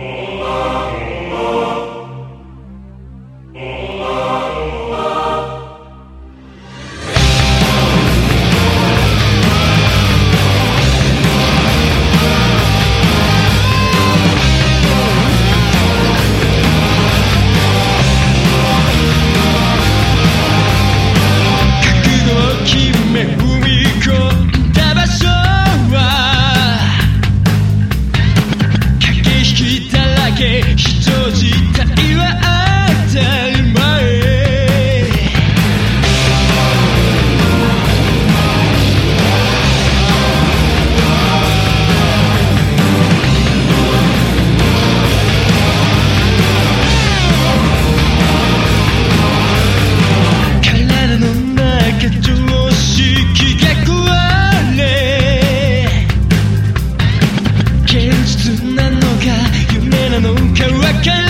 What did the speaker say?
Oh. 夢なのかわからない